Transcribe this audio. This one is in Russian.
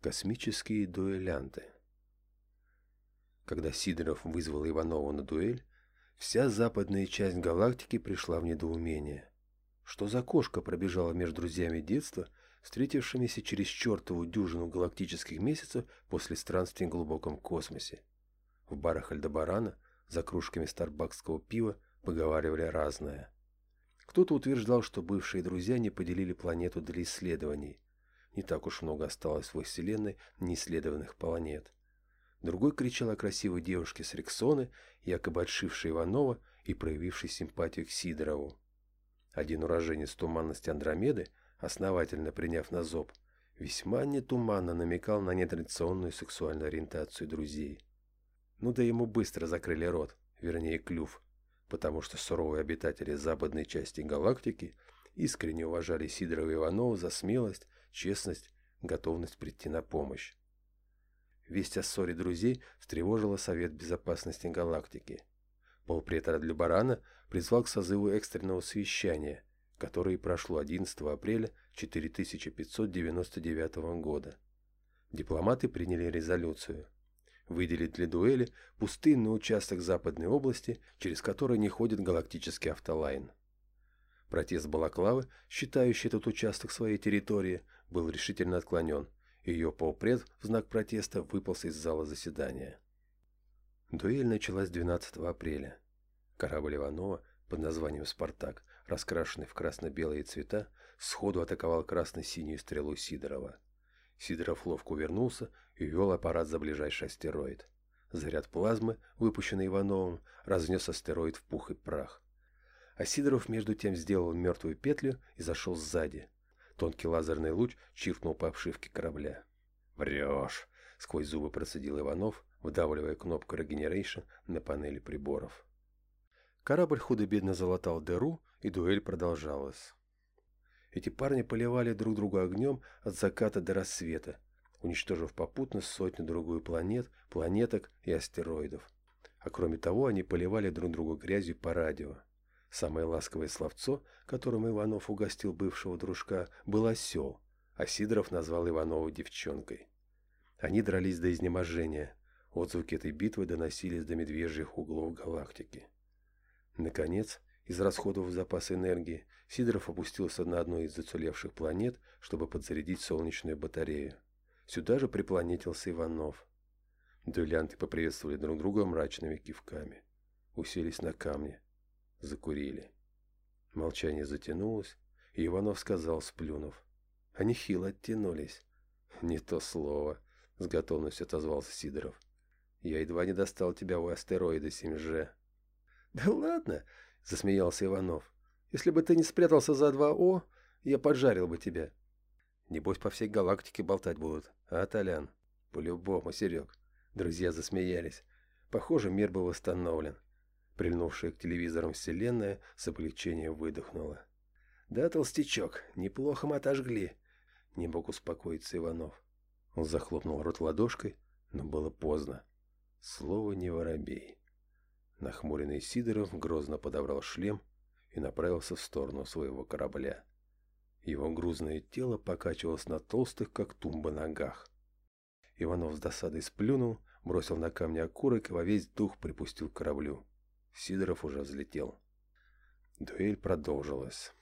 Космические дуэлянты. Когда Сидоров вызвал Иванова на дуэль, вся западная часть галактики пришла в недоумение. Что за кошка пробежала между друзьями детства, встретившимися через чертову дюжину галактических месяцев после странствий в глубоком космосе? В барах Альдебарана за кружками старбакского пива поговаривали разное. Кто-то утверждал, что бывшие друзья не поделили планету для исследований – не так уж много осталось во Вселенной неисследованных планет. Другой кричал о красивой девушке с Рексоны, якобы отшившей Иванова и проявившей симпатию к Сидорову. Один уроженец туманности Андромеды, основательно приняв на зоб, весьма нетуманно намекал на нетрадиционную сексуальную ориентацию друзей. Ну да ему быстро закрыли рот, вернее клюв, потому что суровые обитатели западной части галактики искренне уважали Сидорова и Иванова за смелость честность, готовность прийти на помощь. Весть о ссоре друзей встревожила Совет Безопасности Галактики. Полпретора Любарана призвал к созыву экстренного совещания, которое прошло 11 апреля 4599 года. Дипломаты приняли резолюцию. Выделить для дуэли пустынный участок западной области, через который не ходит галактический автолайн. Протест Балаклавы, считающий этот участок своей территорией, был решительно отклонен. Ее полпред в знак протеста выполз из зала заседания. Дуэль началась 12 апреля. Корабль Иванова под названием «Спартак», раскрашенный в красно-белые цвета, сходу атаковал красно-синюю стрелу Сидорова. Сидоров ловко увернулся и вел аппарат за ближайший астероид. Заряд плазмы, выпущенный Ивановым, разнес астероид в пух и прах. А Сидоров между тем сделал мертвую петлю и зашел сзади. Тонкий лазерный луч чиркнул по обшивке корабля. «Врешь!» — сквозь зубы процедил Иванов, вдавливая кнопку Regeneration на панели приборов. Корабль худо-бедно залатал дыру, и дуэль продолжалась. Эти парни поливали друг друга огнем от заката до рассвета, уничтожив попутно сотню-другую планет, планеток и астероидов. А кроме того, они поливали друг друга грязью по радио. Самое ласковое словцо, которым Иванов угостил бывшего дружка, был осел, а Сидоров назвал Иванова девчонкой. Они дрались до изнеможения. Отзвуки этой битвы доносились до медвежьих углов галактики. Наконец, из расходов запас энергии, Сидоров опустился на одну из зацелевших планет, чтобы подзарядить солнечную батарею. Сюда же припланетился Иванов. Дуэлянты поприветствовали друг друга мрачными кивками. Уселись на камни закурили. Молчание затянулось, и Иванов сказал, сплюнув. Они хило оттянулись. Не то слово, с готовностью отозвался Сидоров. Я едва не достал тебя у астероида 7G. Да ладно, засмеялся Иванов. Если бы ты не спрятался за 2О, я поджарил бы тебя. Небось, по всей галактике болтать будут, а, Толян? По-любому, Серег. Друзья засмеялись. Похоже, мир был восстановлен. Прильнувшая к телевизорам вселенная с облегчением выдохнула. «Да, толстячок, неплохо мы отожгли», — не мог успокоиться Иванов. Он захлопнул рот ладошкой, но было поздно. Слово не воробей. Нахмуренный Сидоров грозно подобрал шлем и направился в сторону своего корабля. Его грузное тело покачивалось на толстых, как тумба, ногах. Иванов с досадой сплюнул, бросил на камни окурок и во весь дух припустил к кораблю. Сидоров уже взлетел. Дуэль продолжилась.